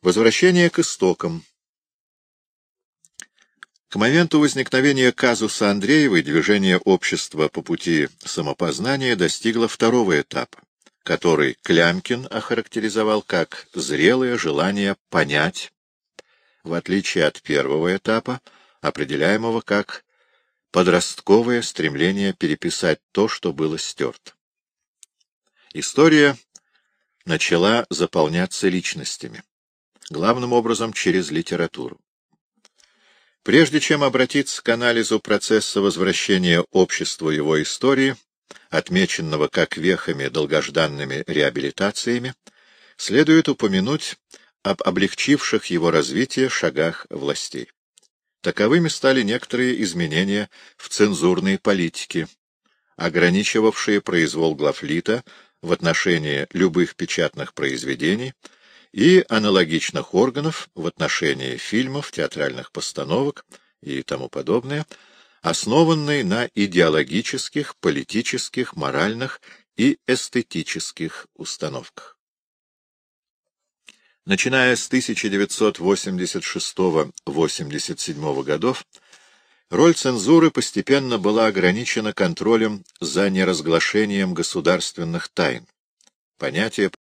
Возвращение к истокам. К моменту возникновения казуса Андреевой движение общества по пути самопознания достигло второго этапа, который Клямкин охарактеризовал как зрелое желание понять, в отличие от первого этапа, определяемого как подростковое стремление переписать то, что было стерто. История начала заполняться личностями главным образом через литературу. Прежде чем обратиться к анализу процесса возвращения обществу его истории, отмеченного как вехами долгожданными реабилитациями, следует упомянуть об облегчивших его развитие шагах властей. Таковыми стали некоторые изменения в цензурной политике, ограничивавшие произвол главлита в отношении любых печатных произведений, и аналогичных органов в отношении фильмов, театральных постановок и тому подобное, основанной на идеологических, политических, моральных и эстетических установках. Начиная с 1986-87 годов, роль цензуры постепенно была ограничена контролем за неразглашением государственных тайн. Понятие